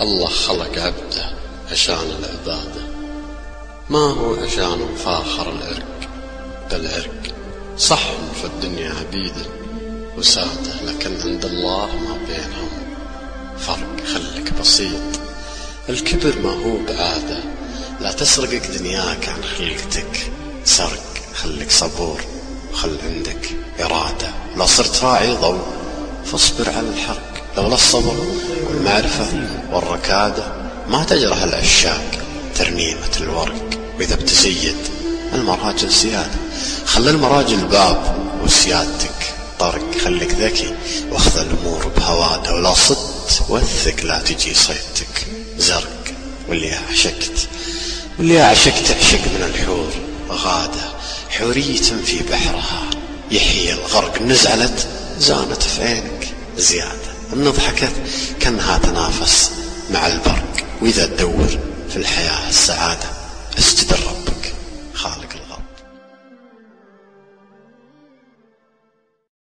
الله خلق عبده عشان العبادة ما هو عشان مفاخر العرق؟ بالعرق صح في الدنيا عبيده وسادة لكن عند الله ما بينهم فرق خلك بسيط. الكبر ما هو بعادة لا تسرقك دنياك عن خلقتك. سرق خلك صبور وخل عندك إرادة. لو صرت راعي ضوء فاصبر على الحرق. لولا الصبر والمعرفة والركادة ما تجرح العشاق ترنيمة الورق. وإذا بتزيد المراجل سيادة خلي المراجل باب وسيادتك طرق. خليك ذكي واخذ الأمور بهوادة ولا صدت وثق لا تجي صيدتك. زرق واللي عشقت واللي عشقت عشق من الحور. غادة حورية في بحرها. يحيي الغرق نزعلت زانت في عينك. زيادة. ان ضحكت كأنها تنافس مع البرق. وإذا تدور في الحياة السعادة.